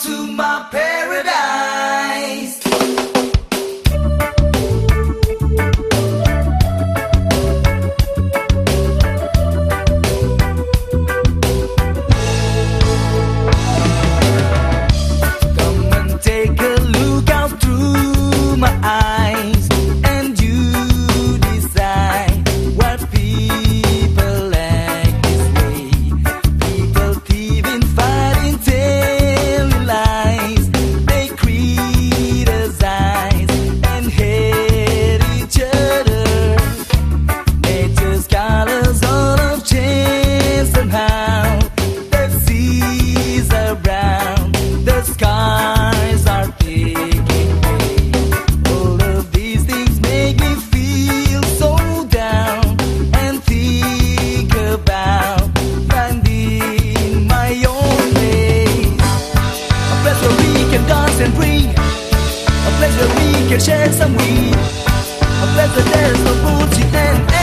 to my paradise. Colors all have changed somehow. The seas are brown, the skies are taking way. All of these things make me feel so down and think about finding my own place. A place where we can dance and breathe. A place where we can share some weed. A place where there's no bullshit and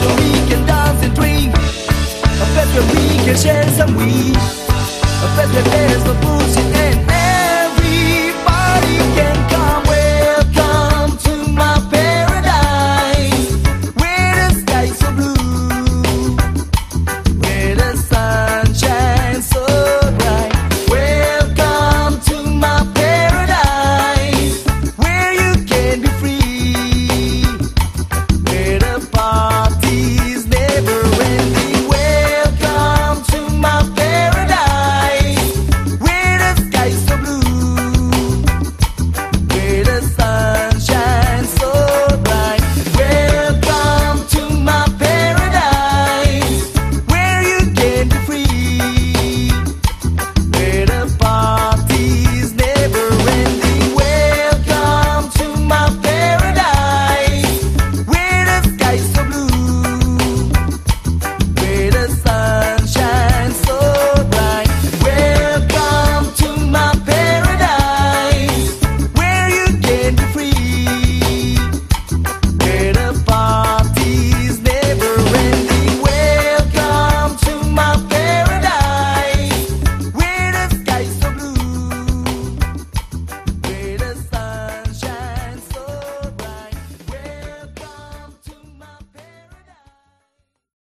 where we can dance and drink, a place we can share some weed. A place where there's no bullshit